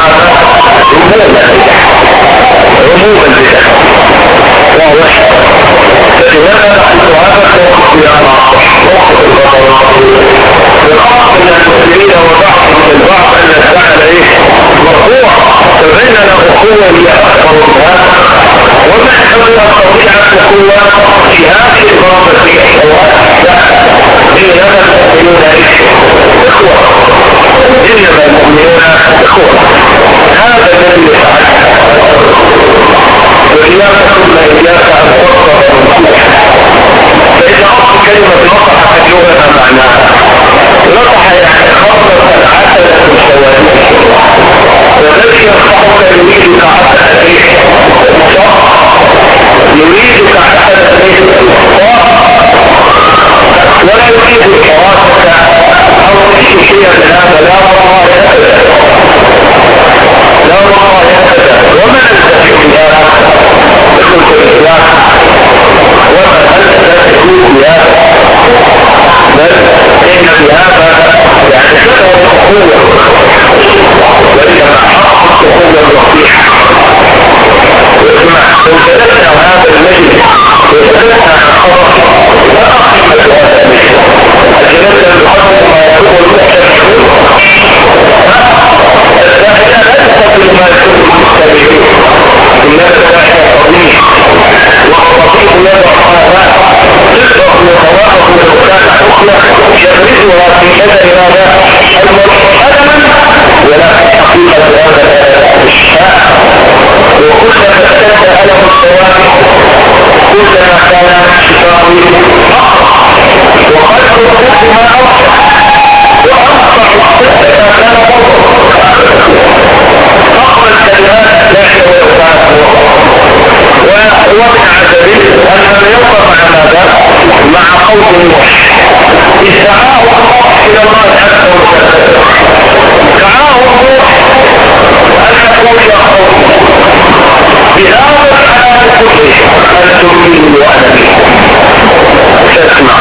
يشمل ماذا عموم البدع عموم البدع واضح فلهذا نحن هذا الموقف بخاص من المسلمين وبعض من البعض ان الزعل إيه مرفوع فبيننا اخوه هي اكبر حول ان تكون في هذه الحوار لا انما المؤمنون اخوه انما المؤمنون اخوه هذا الذي يفعل وإياك ثم إياك أن تصدر ونصوح فإذا أصل كلمة نصح قد لغة معناها خلص العسل الشواليك والذي ينصحك يريدك عسل إيه صح يريدك عسل إيه صح ولا يريد كراسك أو اي شيء من هذا لا والله ابدا لا والله ابدا وما نلتفت إلى دخلت الاسلام وما نلتفت إلى بل ان بهذا يعني شبه القوه وانما حق القوه الوصيحه واسمع جلسنا هذا المجلس وجلسنا عن خبر لا اقيم هذا المجلس. الجلسه الحق ما يكون المحتملون الداخل لا تستطيع ما يكون المستمعين الناس داخل قضيه والخطيب يضع هذا الشفاء وكلما اشتد ألم السواد كلما كان شفاء وقد الطب ما أوسع وأنصح الطب ما كان أقوى الكلمات لا يوفاك ومن عجبه أن يوقف؟ مع قول نوح. إذ دعاه الله إلى الله عز وجل. دعاه نوح أن يقول يا قوم بهذا الحال كله أنتم مني وأنا منكم. تسمع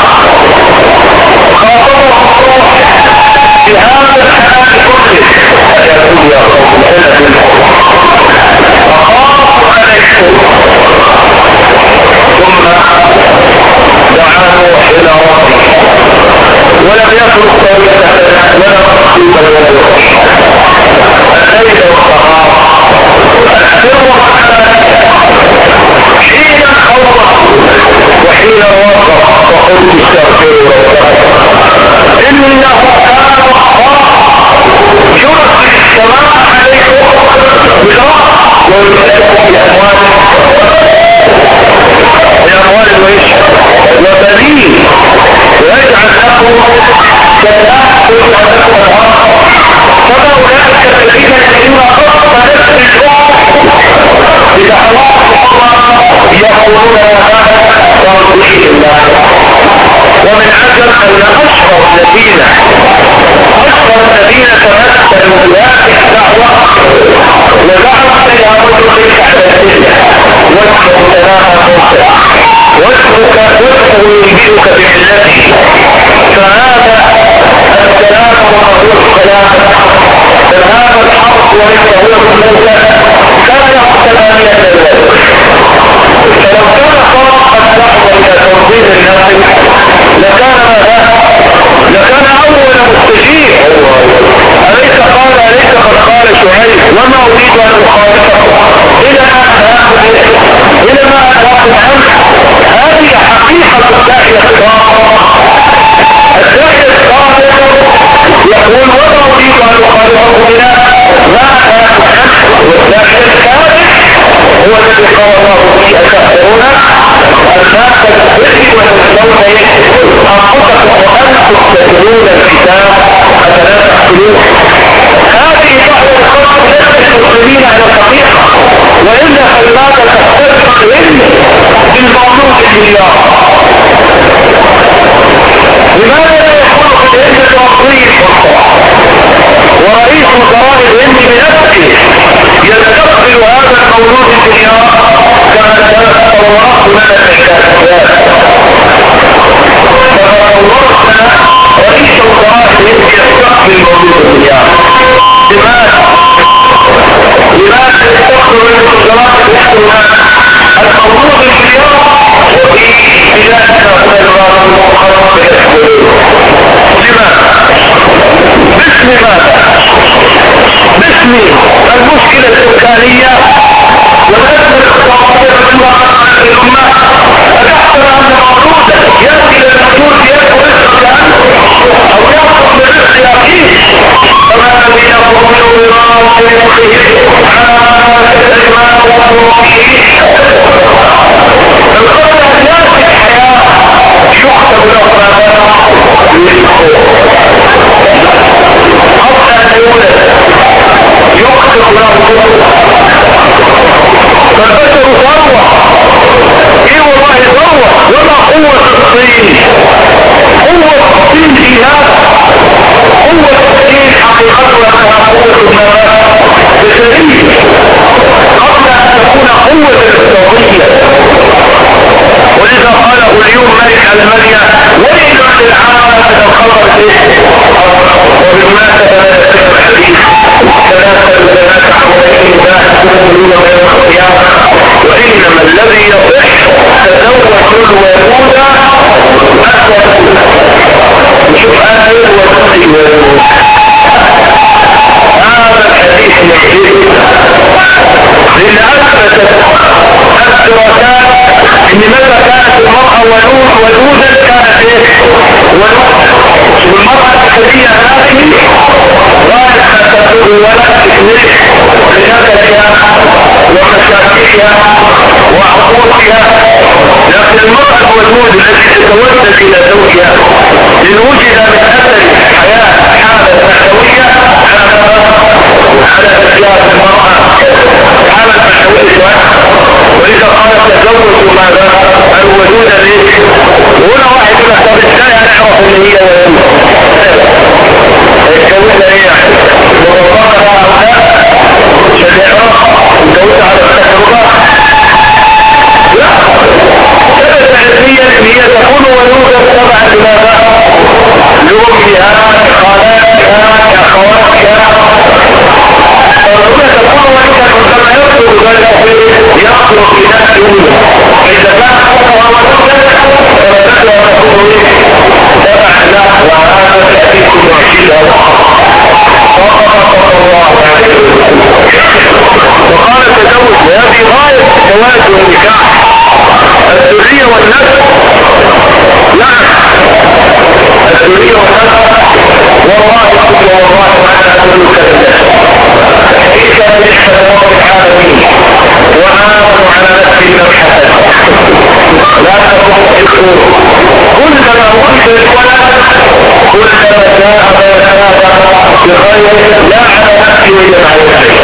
لا على نفسي ولا على نفسي.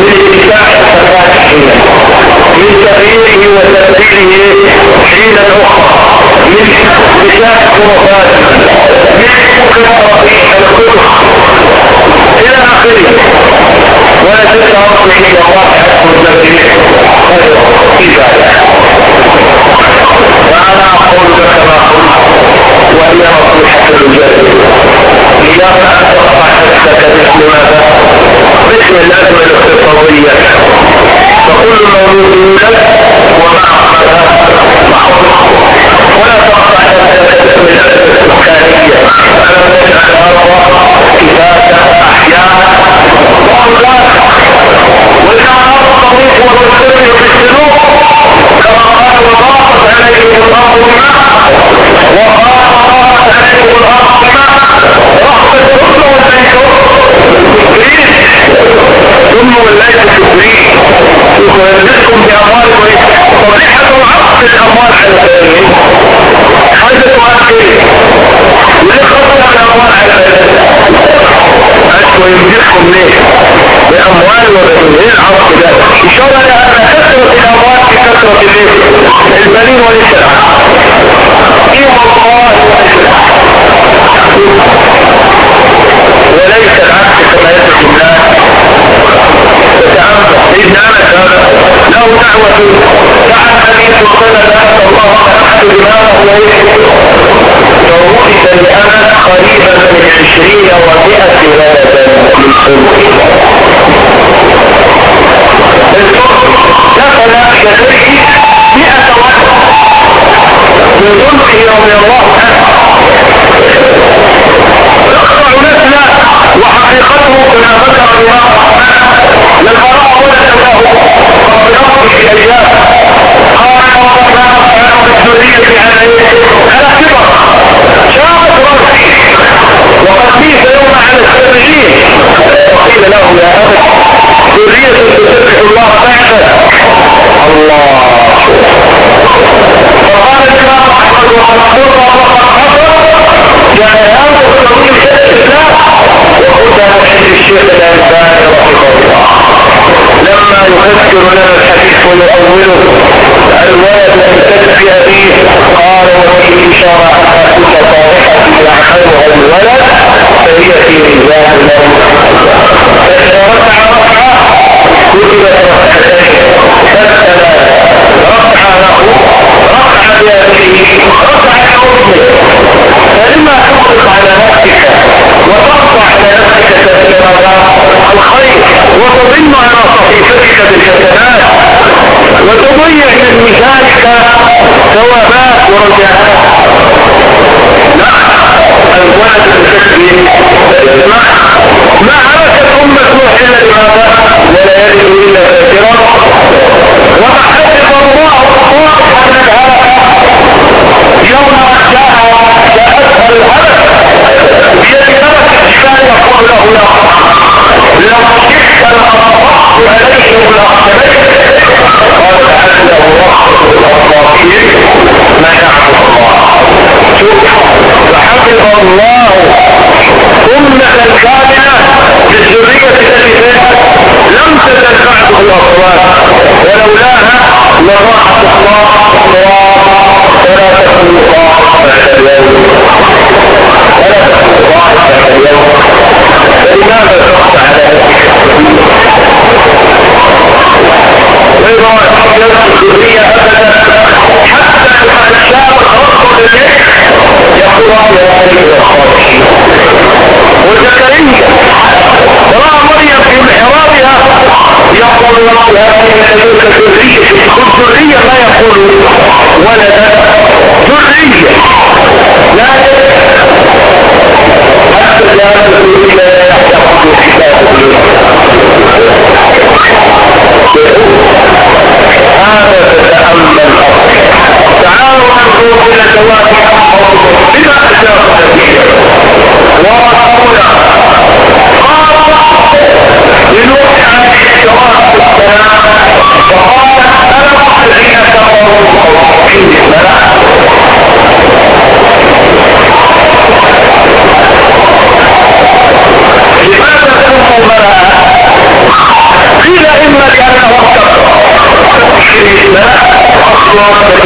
من اتباع الفتاة من تغييره وتبديله حين أخرى. من اتباع خرافات من قراءه الكفر. إلى آخره. ولا تلك اصلح إلى الله حكم النبي في ذلك وأنا أقول كما قلت. وهي رب باسم الأزمة الاقتصادية فكل مولود ومع معروف ولا تقطع تسلسل الإمكانية ألم نجعل الأرض كفاة أحياء وأموات وجعل الأرض طريق في السلوك كما قال وضاقت عليه الأرض الماء وقال ظلم والله الكفرين ويزدكم بأموالكم وريحة عقد الأموال على الآلين حاجة تؤكد ليه خطر الأموال على الآلين ويمدحكم ليه؟ بأموال وبنين إيه العرض شاء الله لأن كثرة الأموال في كثرة الايه البنين والسلع إيه والله وليس العكس كما يدرك الناس دعوة صلى الله عليه وسلم الله أحد دماغه فولد لانس قريبا من عشرين ومئة ولدا. دخل يديه مئة ولد. من صلبه رضي الله عنه. يقطع نسلا وحقيقته كما ذكر الله في أيام قال وما كان الذريه على على كبر شاقت راسي وقد ميت يوم على السبعين وقيل له يا ابت ذريه تسبح الله بعده الله فقال الامام احمد وقد قر وقد حصل هذا التوحيد الاسلام وهدى محل الشيخ الانساني رحمه الله لما يفسر لنا الحديث ويؤوله الولد ان تدفي ابيه قال وفيه إشارة انها كل صالحة يعملها الولد فهي في ميزان الموت فإذا رفع رفعة كتبت رفعتين. فالثلاث رفع له رفع بأبيه رفع لامه فلما تطلق على نفسك وتقطع على نفسك الخير وتضن على صحيفتك بالحسنات وتضيع من ميزانك ثوابات ورجعات لا الولد الكسبي اسمع ما عرفت أمة نوح إلا لماذا ولا يجد إلا فاكرا وما حفظ الله الصالح منها يوم جاء جاءتها الهلك بيد ملك الجبال يقول له يا لو شئت لأطبقت عليهم الأخشبين قال رحمة الأطباقين ما يعبد الله شوف فحفظ الله أمة كاملة للذرية التي لم تزل بعده الأصوات ولولاها لراحت الله الله ولا تكون الله بعد اليوم تكون الله بعد اليوم فلماذا تخفى على نفسك غير الذرية أبدا حتى لما شاء الرب لليك يقول يا سيد الخالقين وزكريا رأى مريم في محرابها يقول الله هذه لديك ذرية كل ذرية ما يقول ولدا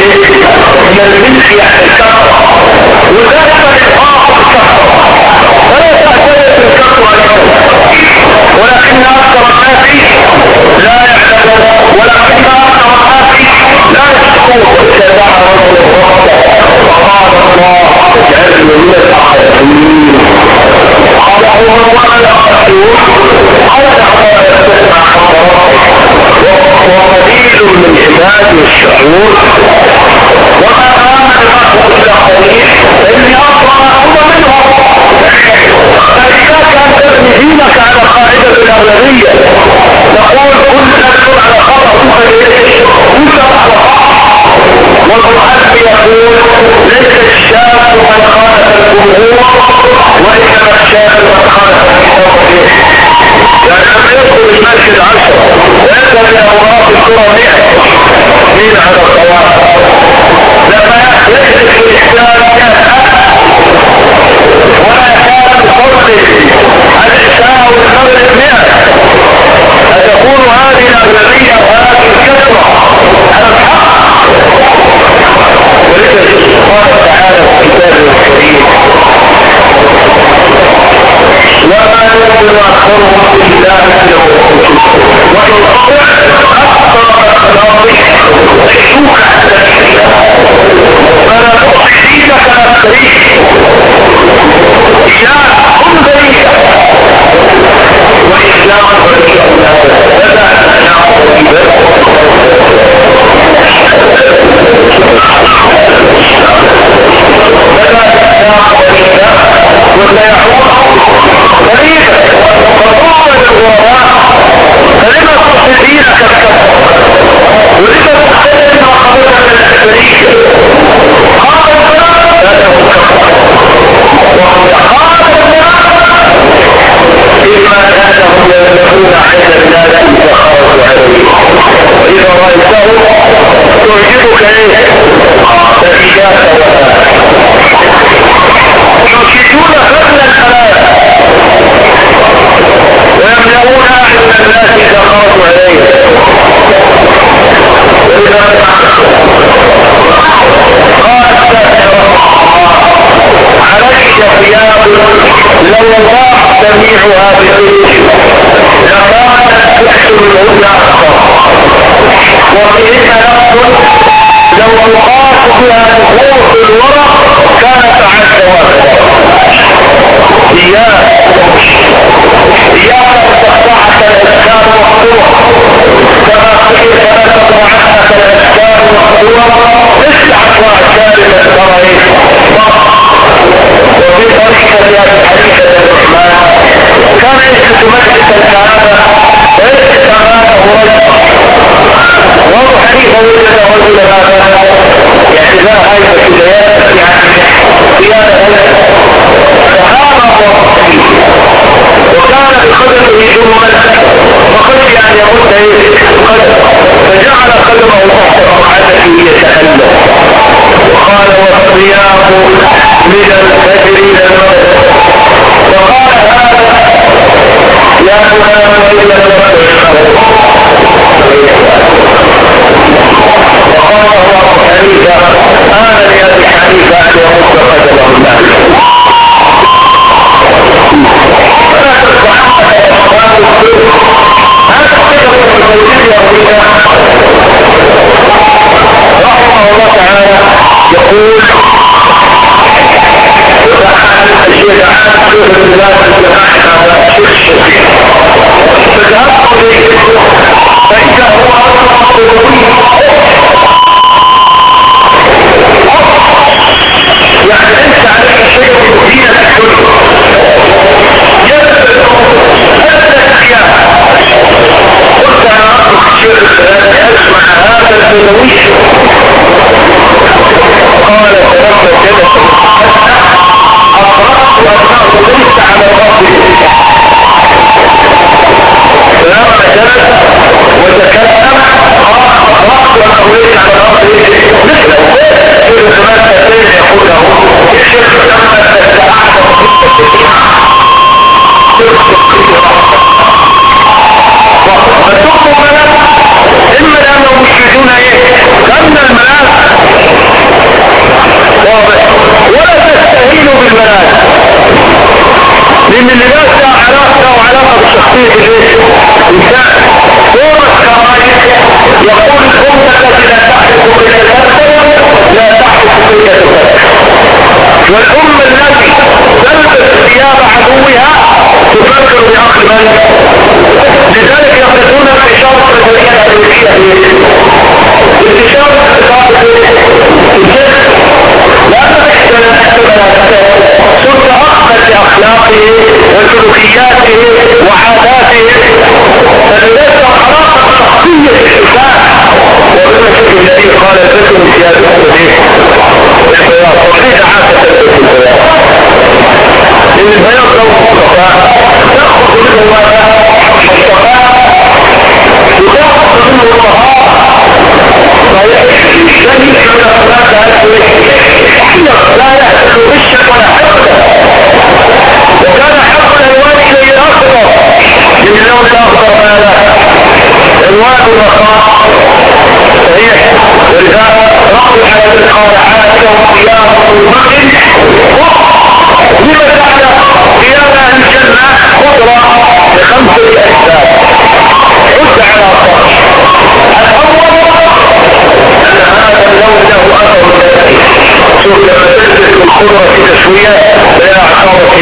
ಹೇಳಿ الله ونعم مين على الصواب لما يحدث الإسلام كان ولا كان بفضل الإساءة والنظر منها أتكون هذه الأغلبية وهذه الكثرة على الحق ولذا سبحانه وتعالى في كتابه الكريم وما يقدر أكثرهم إلا أهلهم وإن يحشوك فلا تعطي دينك نفسك اياك كن بريئا وإسلام بريئا فلا تنام فلا تنام بريئا وسيعود قريبا فطول الغرباء فلما تصل دينك ولما تختلف من الأكبرية قال الفرق لا تكون وقال الفرق إما أنهم يملكون عند الناس إذا عليه وإذا رأيته تعجبك إيه وهذا يشدون فضل الحلال ويملؤون اعين الناس خرجوا عليه لو القاك بها نفوس الورق كانت عن ثوابها إياك إياك تخدعك الأذكار والصور كما قيل فلا تطمعنك الأذكار والصور اسعى وأشكال الترى وفي طريقة حنيفة الرحمن كان يجلس مجلس الكعبة. ويجلس أمامه رجل وابو حنيفة وجد رجل هذا يعني لا هيبة في هو وكان بقدمه جملا فخشي ان يمد قدم فجعل قدمه تحت ركعته يتألم وقال والصيام من الفجر إلى المغرب. وقال هذا لا تنام الا دورة خاص صحيح ولذا رفض على القارعات وقيام المسجد لما جعل قيام الجنة قدرة لخمسة أسباب عد على الطرش الأول أن هذا اللون له أثر تأثير شوف لما تلبس القدرة في تسوية لا أعصابك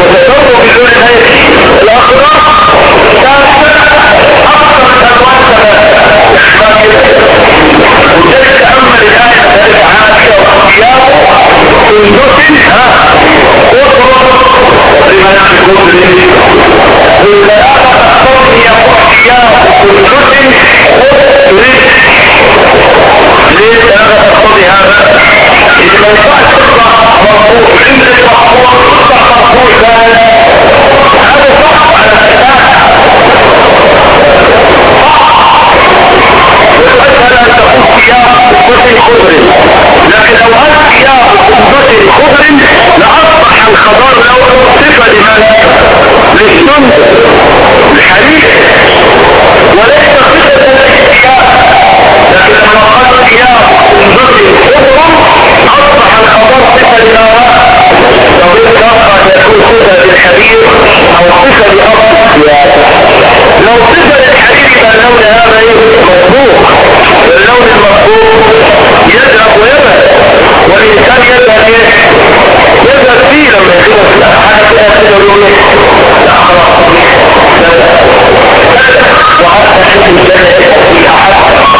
وتدور بدون نهاية الأخضر ثالثا أكثر ثلاثة وذلك تأمل الآية ذلك عاشة وأخيار ها قطر أخيار سندس قطر ليه ثلاثة تقتضي هذا؟ إذا ما ينفعش تطلع مرفوع عند المحفوظ تطلع مرفوع ثاني هذا صح على الكتاب وأسهل أن تقول سياق قدر خضر لكن لو قال سياق قدر خضر لأصبح الخضار لو صفة لمن؟ للسند الحديث وليس صفة للسياق لكن لما قال سياق قدر خضر أصبح الخضار صفة لمن؟ طبيب قد يكون للحديث أو صفة لأصل السياق لو صفة للحديث فاللون هذا مطبوع اللون المطبوع يذهب ويذهب والإنسان يذهب إيه؟ يذهب فيه لما يكون حاجة فيها كده يقول إيه؟ لا خلاص وحتى حيث الجنة حتى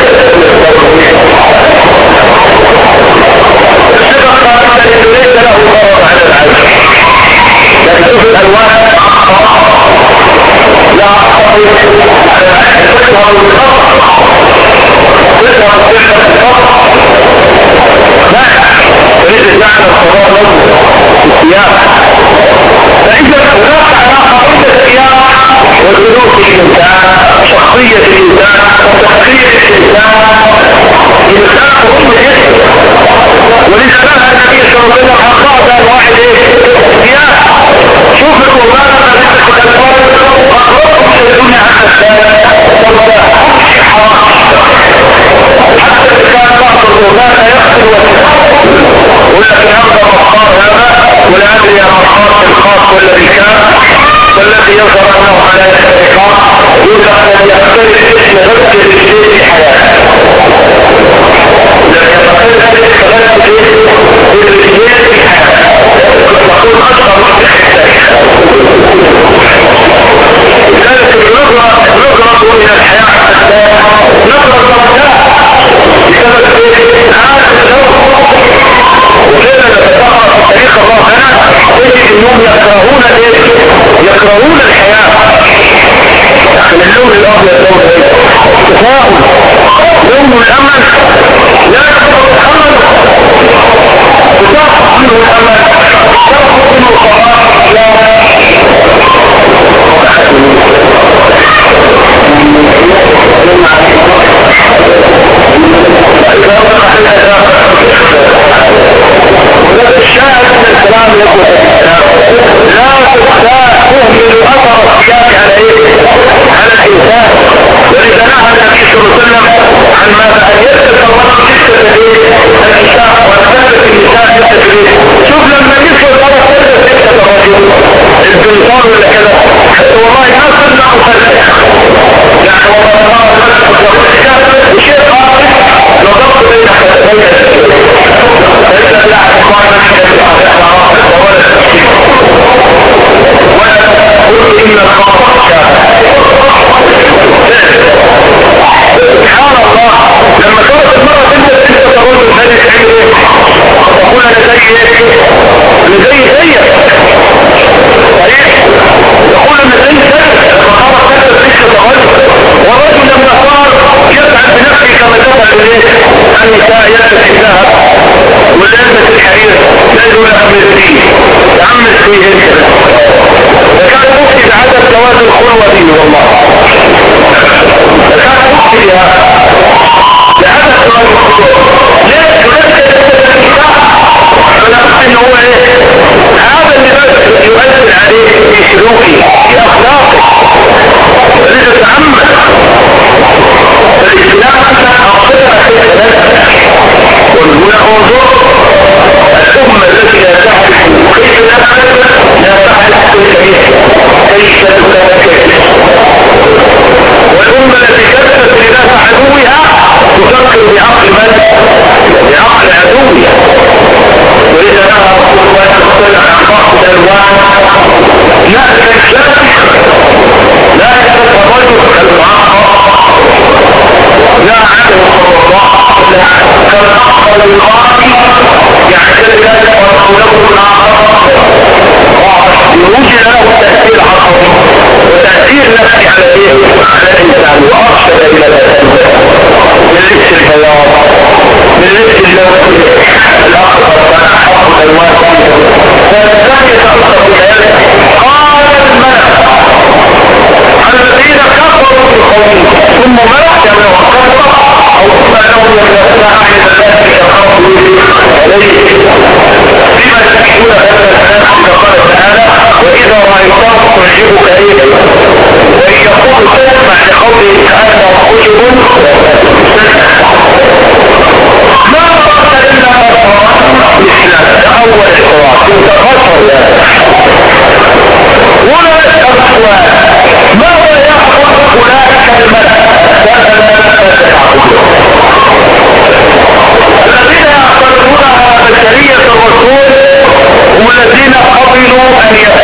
otra. الحقيقة يقول لقد يختلف اسم غزة الشيء في الحياة من الحياة نظرة ضمتها بسبب هذا الدور وغير نتفقر في تاريخ الله تجد انهم يكرهون إيه يكرهون الحياة. من اللون الابيض لون تفاؤل لون الامل لا يقدر الامل تسقط منه الامل تسقط منه القرار لا لا تستطيع تهمل أثر الشافي على إيه على الانسان ولذا نهى النبي صلى الله عليه وسلم عن ماذا أن يثبت الرجل جثه النساء وتثبت النساء جثه شوف لما جثه الرجل تثبت جثه الرجل. البنطال ولا كذا؟ حتى والله ما كنا مصدق يعني والله ما صدق وشيء خاطئ نضبط بين حتى بين فإذا لا أخبرنا حتى ولا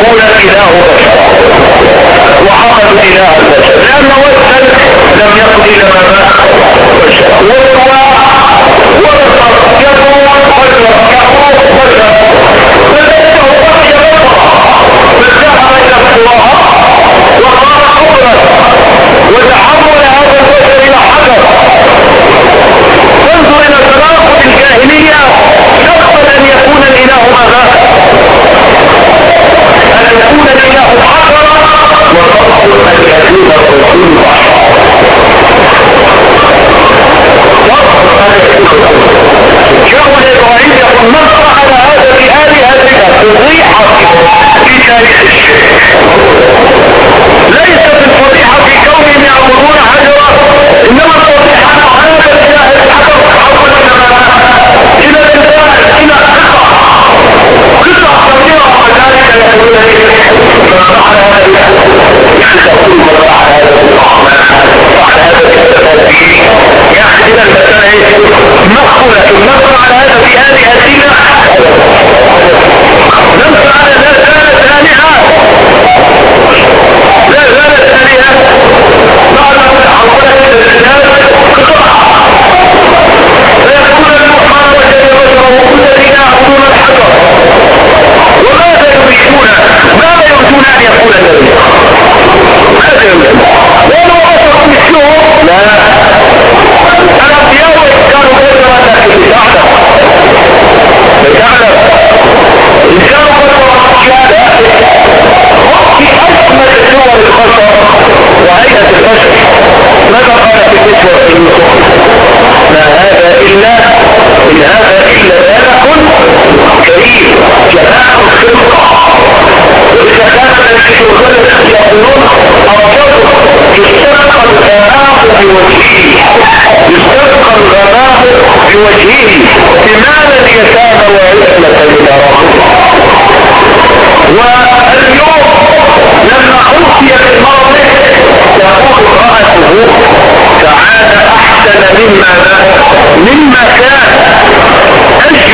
يقول في له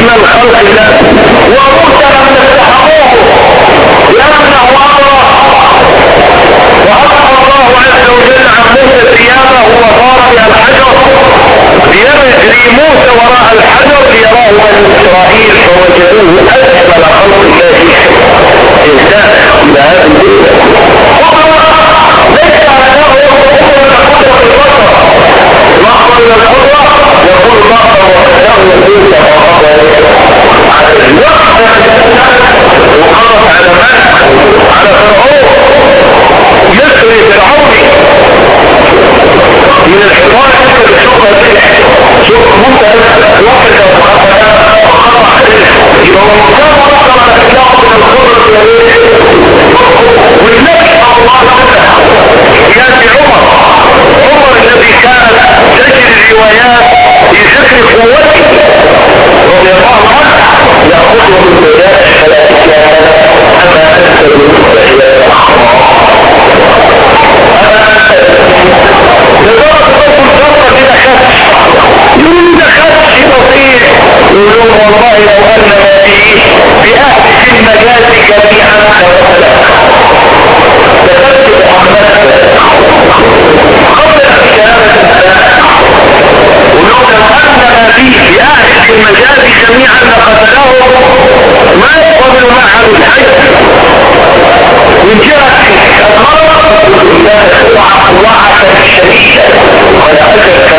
من الخلق لا America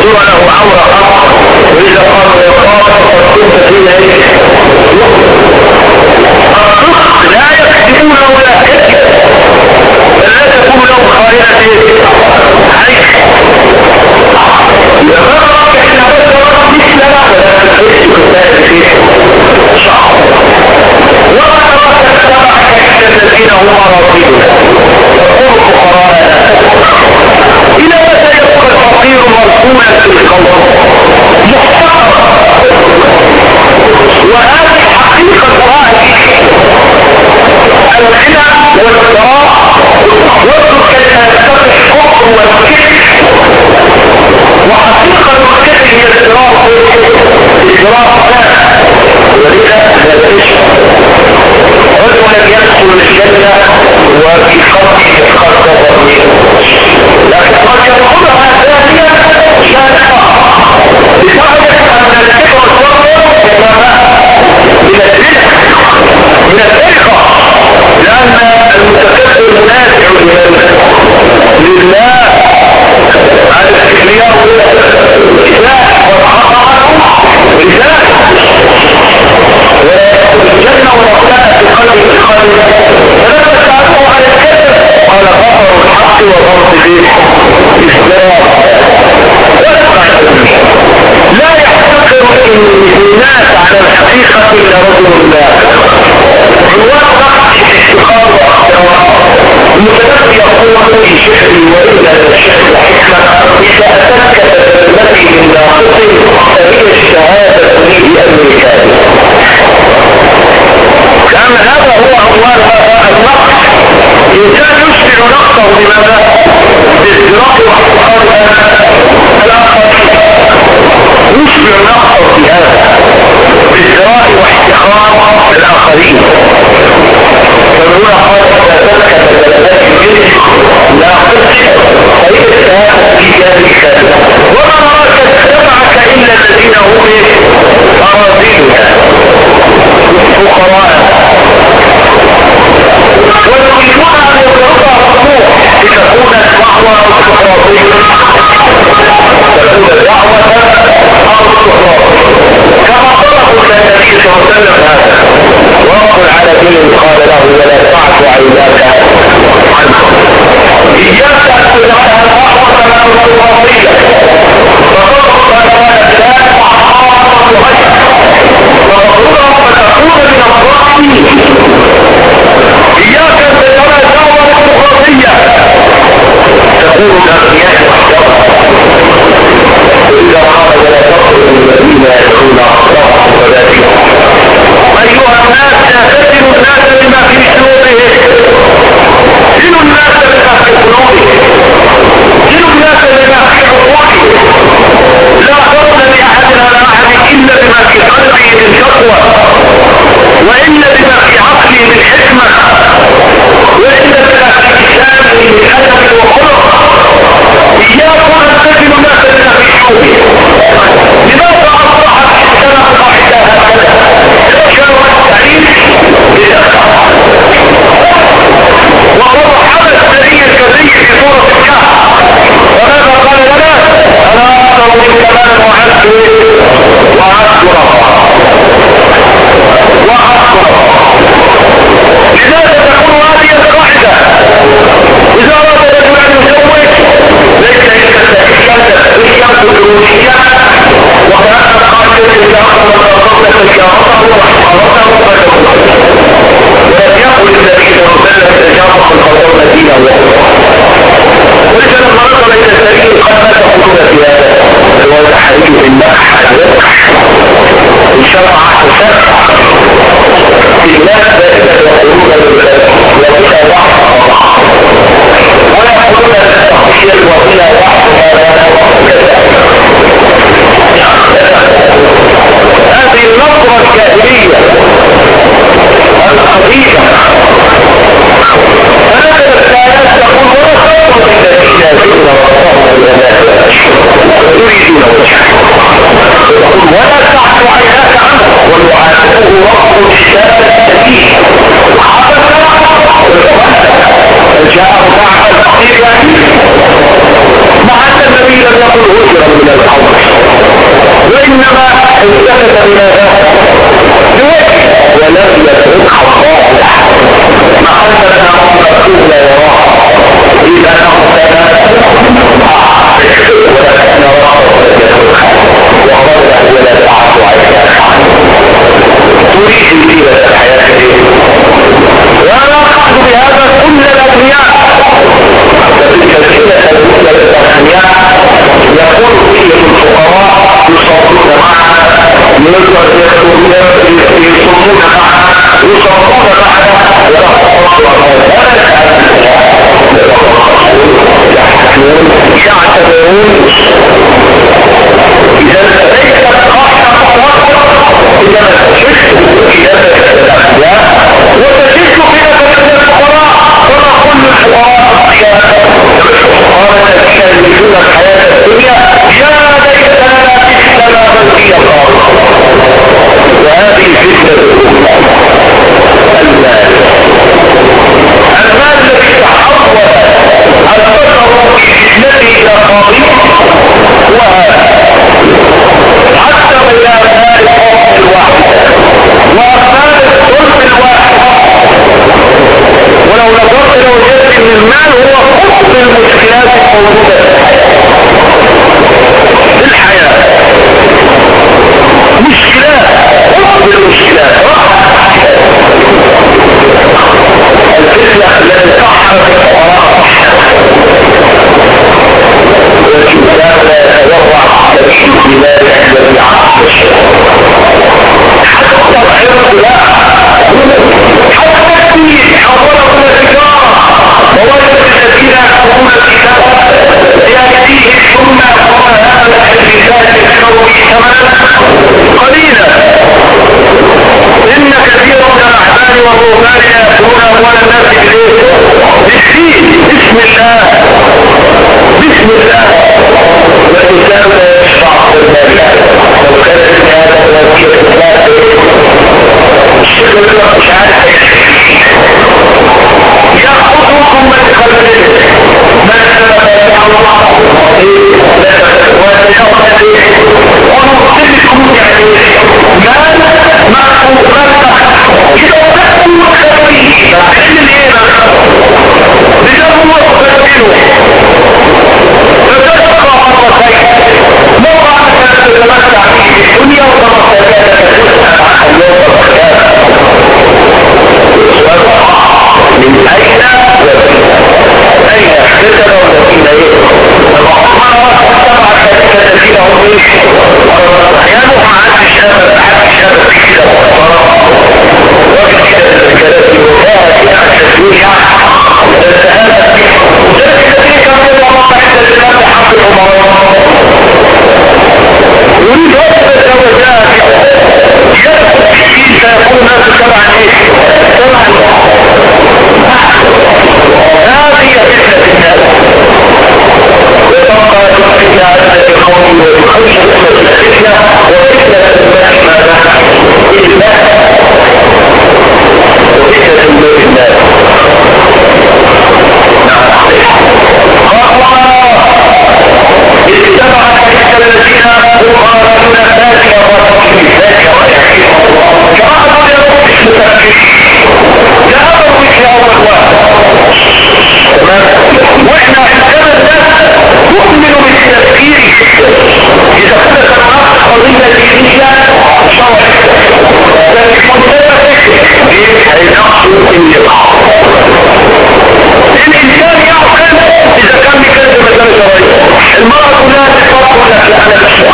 هو له عورة الهوى الشرع وسبع في الناس دائما يقولون الوسيله واحد ويقولون التخصيص الوسيله واحد ولا هذه النظرة الكافرية الخبيثة هكذا تقول ولا تقوم الذين ذكر ربهم الأمان يريدون وجهه ولا تعد ويعاتبه رب الحساب السبيل عبث فجاءه بعد الفقير مع أن النبي لم يقل هجرا من الحوض وإنما التفت إلى ذلك. ولم يترك حقائق مع اننا مكتوب لا يراها إذا نقصنا ولكن رأى وقال ولا تعرف عينها تريد زينة الحياة أقصد بهذا كل الأغنياء. فتلك الزينة الأولى للأغنياء يقول الفقراء يصابون معنا يصومون معنا يصابون معنا يعتبرون. إذا ليست إذا تشك نفسك الأحياء وتشك في نفسك الفقراء وما كل الفقراء أحياء قال يريدون الحياة الدنيا يا ليتنا مثل ما بقي الله وهذه فتنة الأولى المال المال الذي تحول البشر في فتنته إلى قاضي وأبناء الظلم الواحد ولو نظرت لوجدت ان المال هو قطب المشكلات الموجودة في الحياة. مشكلات قطب المشكلات. الفتنة التي تحرك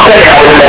لا أنا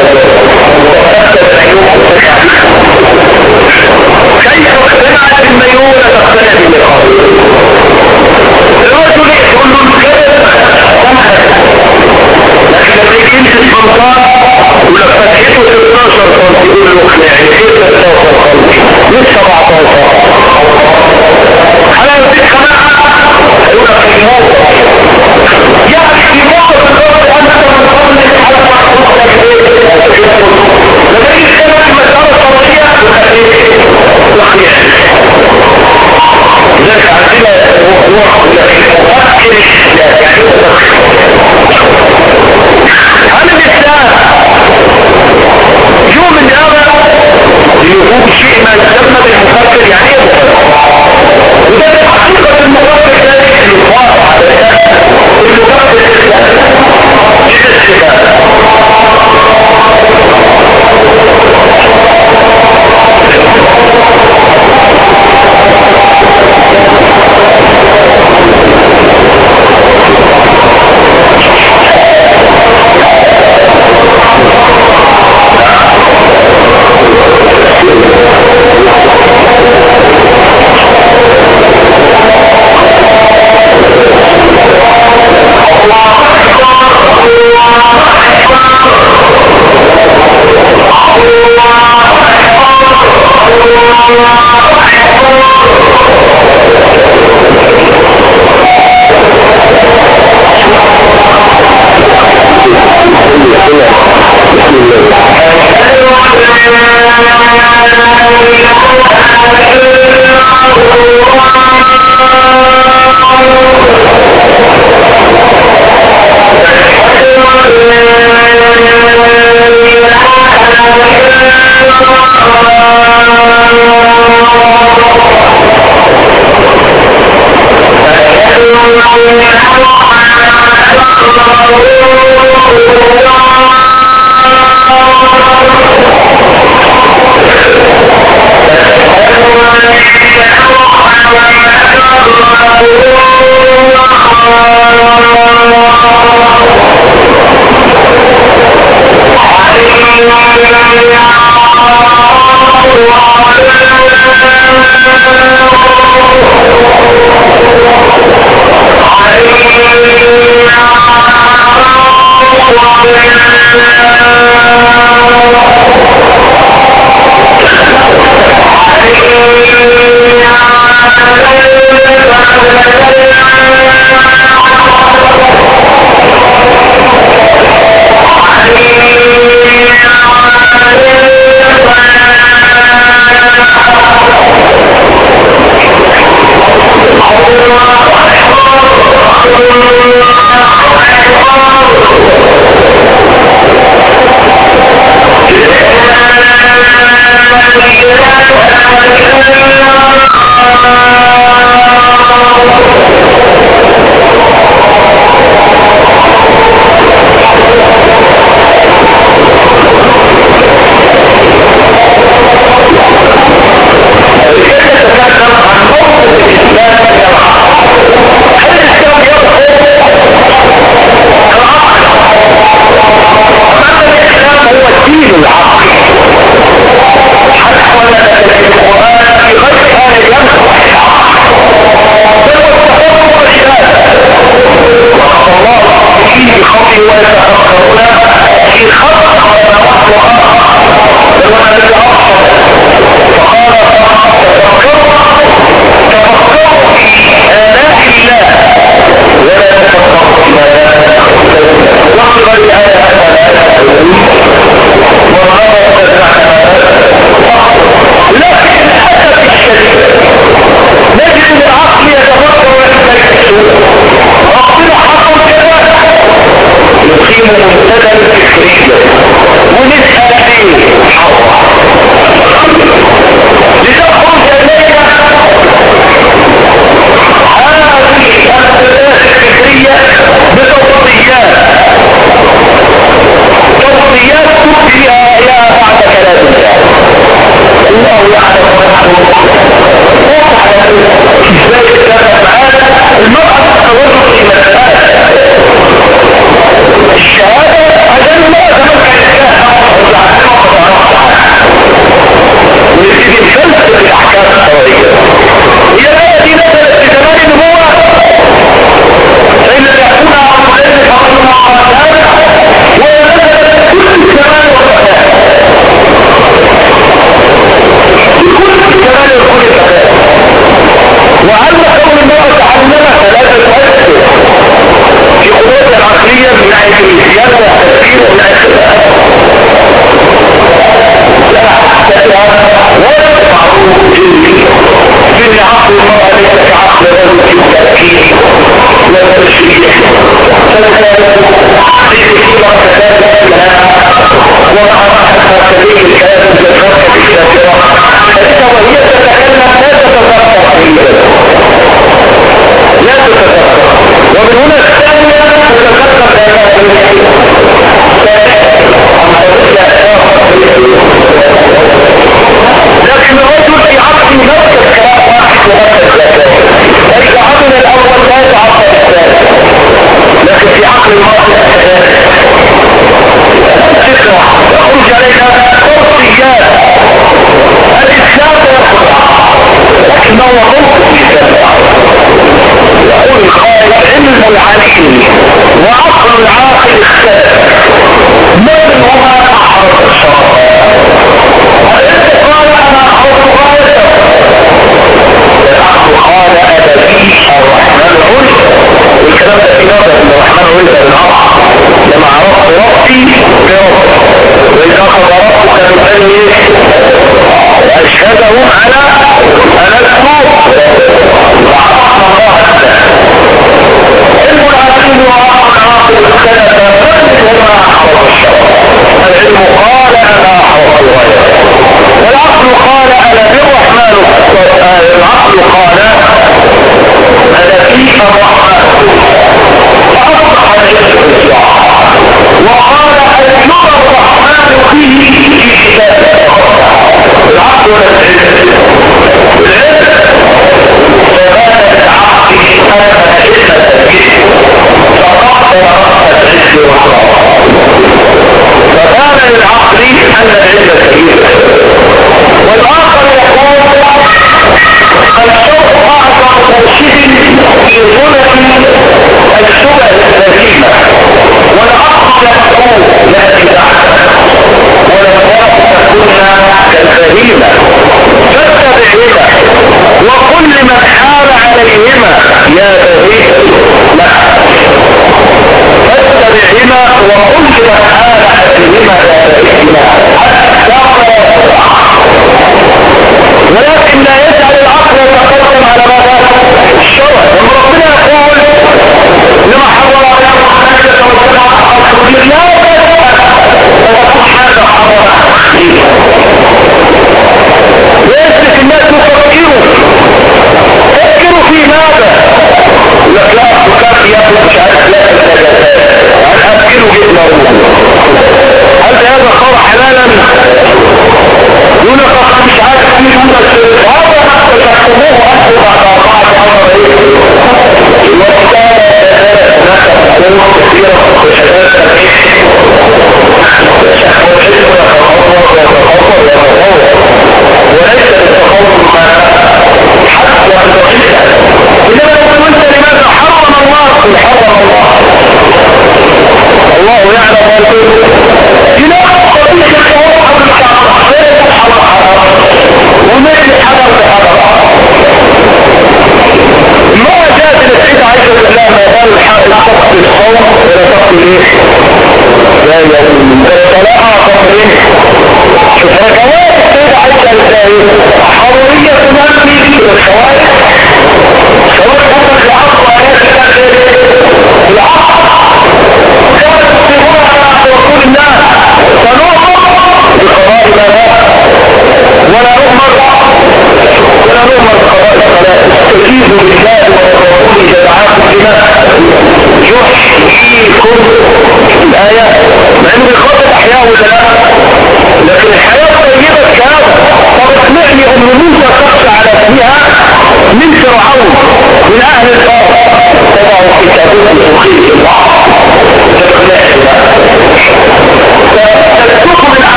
Amen.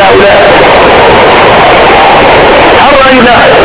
هؤلاء حرا يلاحظ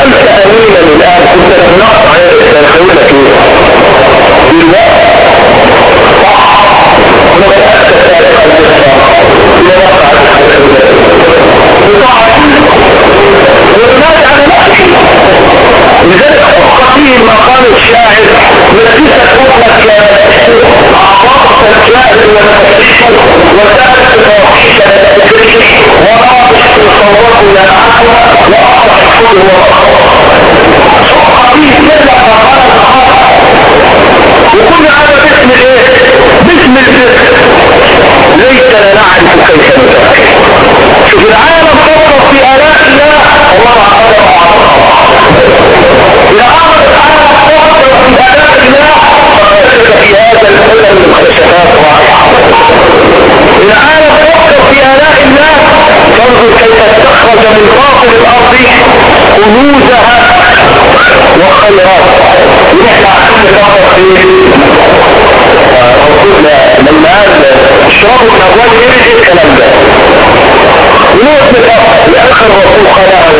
فأنت أمينا الآن كنت تمنعت عن اي راس ينفع كل فقط في الرسول لما قال اشربوا من اموال إيه الكلام ده وليه ابن الأرض لآخر الرسول خلاه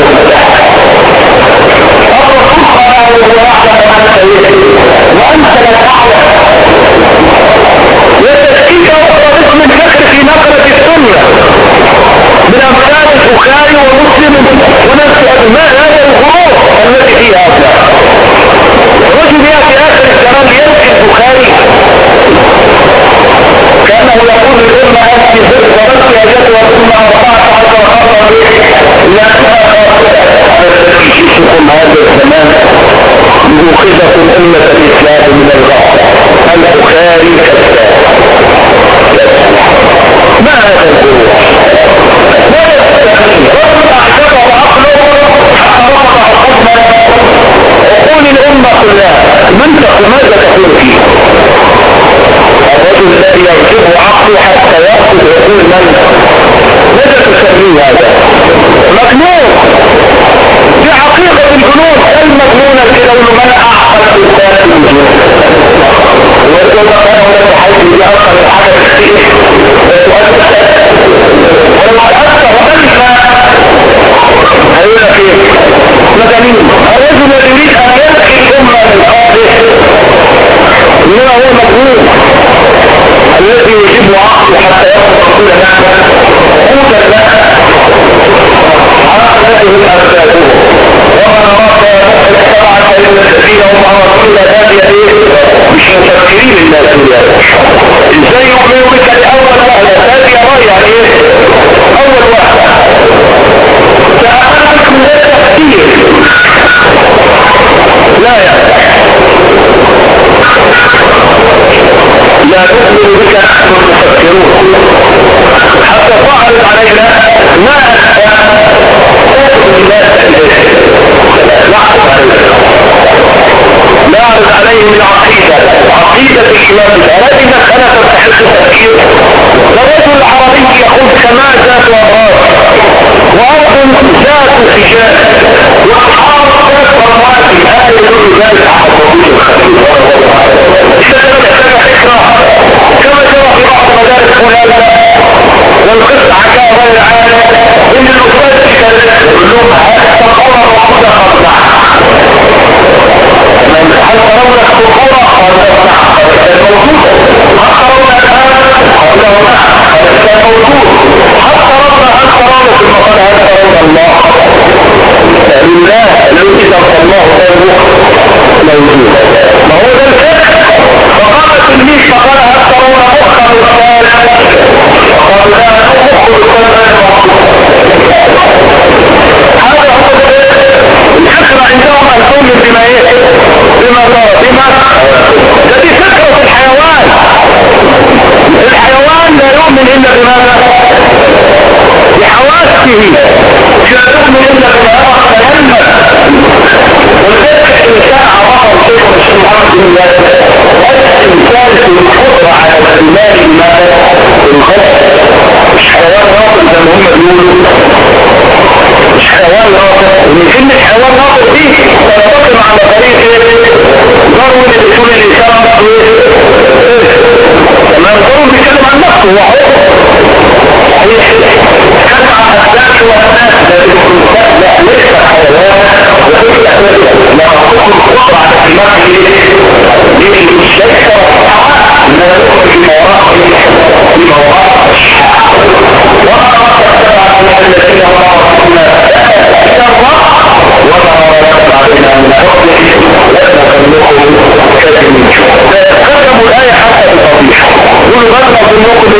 الرسول خلاه ورحمة وأنت إيه وأنت لا تعلم يتسكيك وقت من فكر في نقرة الدنيا من أمثال البخاري ومسلم ونفس أبناء هذا الغرور التي فيها أبناء لأنه يقول الامة أتي ثم أتي أجد ثم أربعة حتى خطر لا لأنها هذا الزمان موقظة أمة الإسلام من الغفلة البخاري كذاب. ما هذا الجروح؟ ماذا يستحيل. رجل أعجبه عقله حتى رفع الخطبة وقول الأمة كلها من تقول؟ ماذا تقول فيه؟ يرجف عقله حتى يقصد يقول من؟ ماذا تسميه هذا؟ مجنون. في حقيقة الجنون المجنون الكلام من اعقل في الجنون ويقول لك أنا حيث دي أصلا الحاجة لا وعرف صحيح سبع أسلاك والناس لكن لسه حيوان وكل أسلاك لا تكون قدرة على اعتماد للشيخ والصحة لا تخرج مواقع لمواقع الشعب وقرأت السبع أسلاك الذين وعرفنا أسلاك وما رأت علينا من حكمه لأنه كان لكم منكم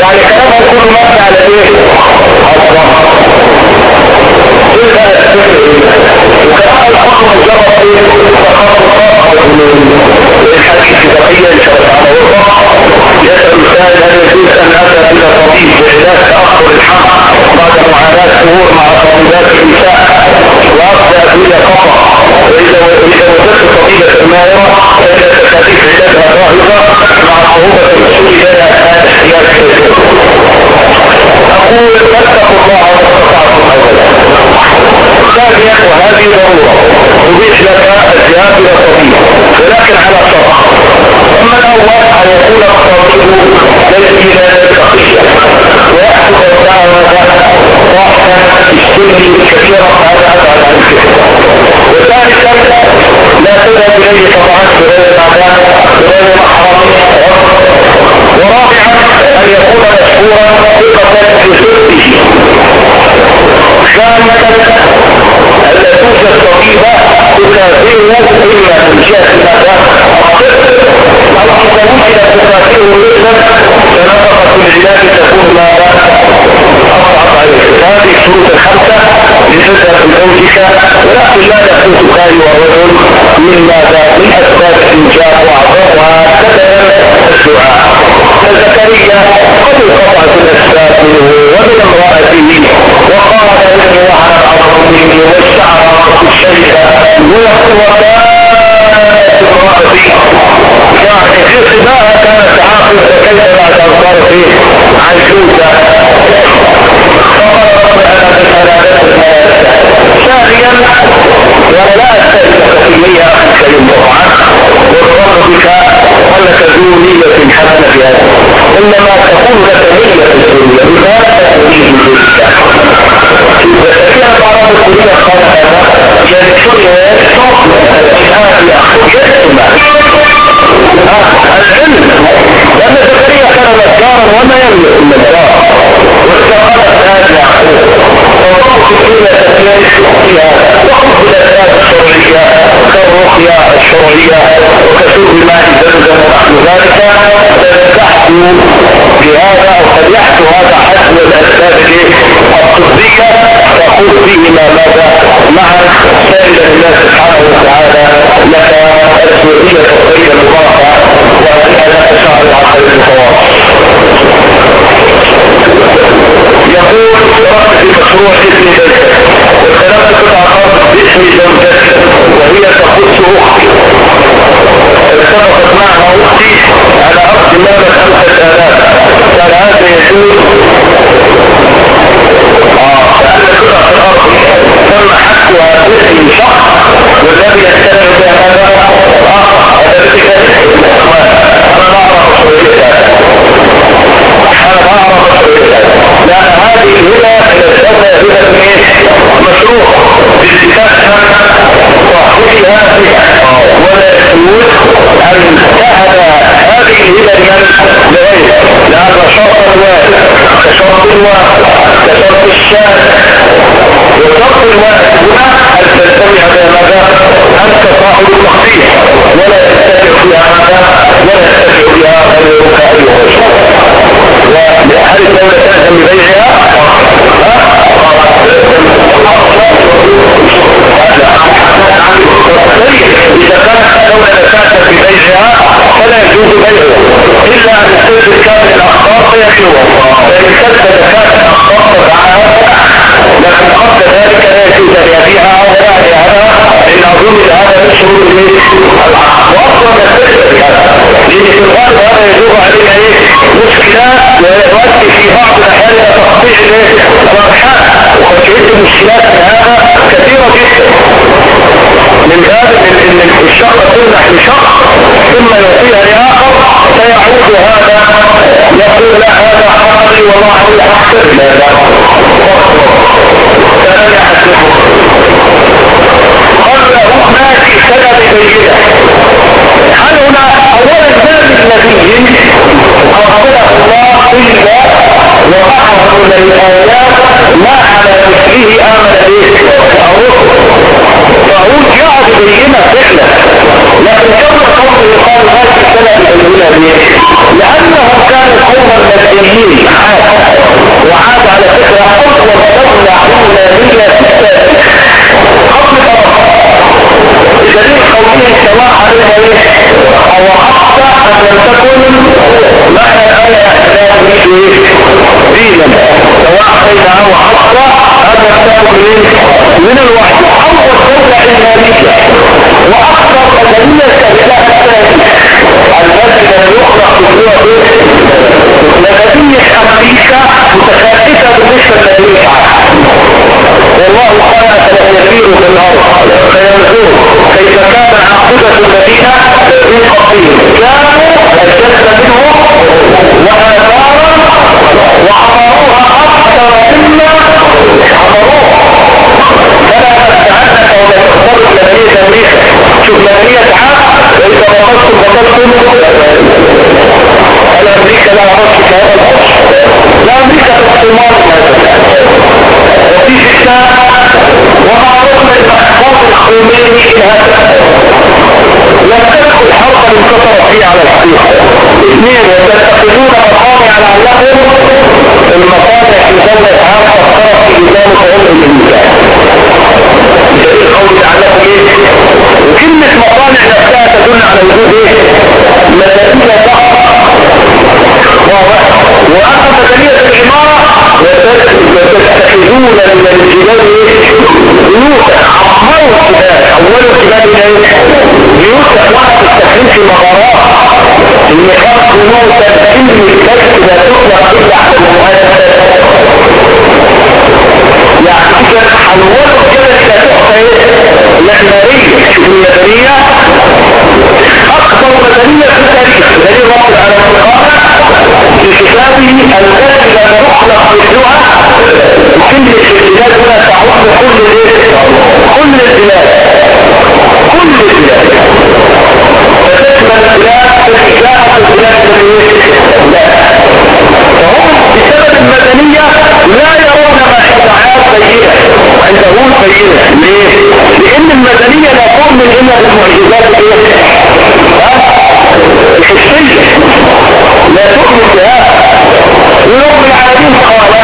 يعني كلامها كله مبني على إيه الظهر إيه بقى الفكر إيه وكلامها كله مجرد إيه الحاجة الفضائية اللي شرط على وضع يسأل السائل هل يجوز أن أذهب إلى الطبيب لعلاج تأخر الحمل بعد معاناة شهور مع تطبيبات النساء وأبدأ أدوية فقط وإذا وجدت طبيبة ما يرى فإن تكاليف علاجها ظاهرة أقول فاتقوا الله ما أولا ثانيا وهذه ضرورة أبيح لك الذهاب ولكن على صفحة. أما الأول أن يكون الطبيب ليس إلى الفقيه الفكر وثالثا لا تذهب اليه طبعا بغير معنى بغير محرم ورابعا أن يكون مشهورا ثقة في سلطه خامسا ان توجد طبيبة تكافئه اما من جهة ماذا الطب عليه هذه الشروط الخمسة لتذهب بزوجك ولكن لا يفوتك ايها الرجل من ماذا من اسباب الانجاب واعظمها الدعاء فزكريا قد انقطعت الاسباب منه ومن امرأته وقال اني وعن الأرض مني واستعر الشيء وقوتان يعني في صباها كانت ان صارت عجوزة فقال رب أنا بحلالات ثانيا وأنا لا استاذنك في مية أخي الكريم وقد شهدت مشكلات من هذا كثيرة جدا. من باب ان الشقة تمنح لشخص ثم يعطيها لآخر فيعود هذا يقول لا هذا حقي والله عليه حق لا لا. فلن يحسبه قال له ماشي سبب بينه هل هنا اولا ذلك النبي ارسله الله إلا وقعه من الايات ما على مثله آمن به. الرسل فهو جاء ببينه فعلا. لكن كم قوم يقال هذه السنة بينه ليه؟ لأنهم كانوا قوما مدنيين عاد وعاد على فكرة أطول دوله علمانيه في التاريخ قبل دليل قوله سواء عليها إيه أو حتى لم تكن معنى الآية لا تشرك دينا سواء قيدها وحصة هذا السبب من من الوحي أول دولة إسلامية وأكثر مدنية كإله الثاني المسجد الذي في بسوء مدنية أمريكا متكاتفة بالنسبة لدنيا والله قال يسيروا في الأرض فينظروا كيف كان عقبة المدينة الفقير كانوا الجنة منهم وآثارا وعطروها أكثر مما حضروها فلا تستعنك ولا تختار فلانية أمريكا شوف فلانية عام وإذا بطلتم بطلتم الامريكا لا عرفت هذا لا أمريكا تستمر وفي شتاء وما عرفنا الاخبار الخميني انها الحلقة انكسرت فيه على الحقيقة. اثنين وتتخذون مقامي على انكم في يحتفظ عام فكرت في انسان فهم الانسان دليل قول تعالى إيه وكلمة مصانع نفسها تدل على وجود إيه؟ ملائكة تحت وأخذ تدلية العمارة وتتخذون من الجبال إيه؟ بيوتا. عمروا في الأرض إلى بيوت اخوان تستخدم في مغارات. إن خلق موسى ان الكشف لا تطلق إلا على يعني كده حولوا كده إيه معماريه شوف المدنيه أكبر مدنيه في التاريخ. دليل رب العالمين في كتابه الذي لا يخلق مثلها كلمه البلاد هنا تعود كل كل البلاد. كل فهم بسبب المدنية لا يرون معيشة سيئة عنده سيئة ليه؟ لأن المدنية لا تؤمن إلا بالمعجزات إيه؟ الحسية لا تؤمن بها ورب العالمين قال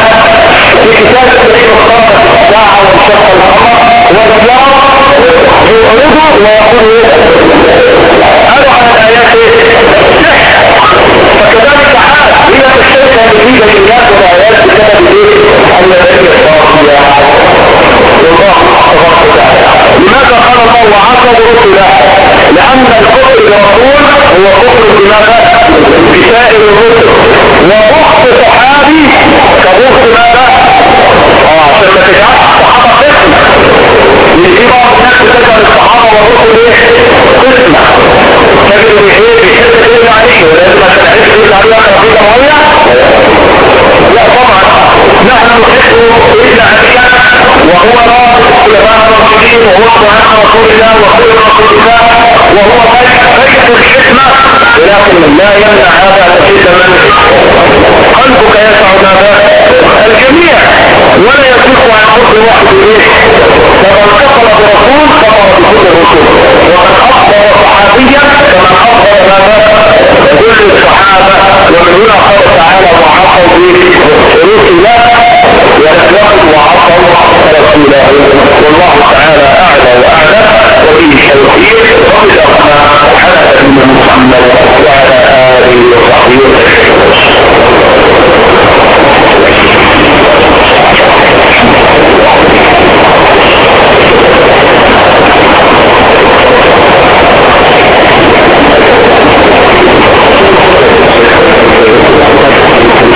في كتاب الذي اختار الساعة والجار يعرض ويقول على الآيات فكذلك حال هي الشركة الجديدة لله والآيات بسبب إيه؟ الذي الصافية والله تبارك وتعالى لماذا قال الله وعصوا رسله لأن الكفر برسول هو كفر بماذا؟ بسائر الرسل وبخت صحابي كبخت ماذا؟ آه عشان ما تجعلش الصحابة قسمة لأن في بعض ميه لا نحن نحب إلا عليا وهو رابط الخلفاء الراشدين وهو عن رسول الله وخير رسول الله وهو بيت الحكمة ولكن لا يمنع هذا تجد من قلبك يسع ماذا الجميع. ولا يصح عن حكم واحد إيه فمن كفر برسول كفر بكل الرسول. ومن أخبر صحابيا فمن أخبر ماذا كل الصحابة ومن هنا قال تعالى وعصوا برسله ولكن وعصوا رسول الله والله تعالى أعلى وأعلى. وبه التوفيق وبلغنا حدث من محمد وعلى آله وصحبه وسلم.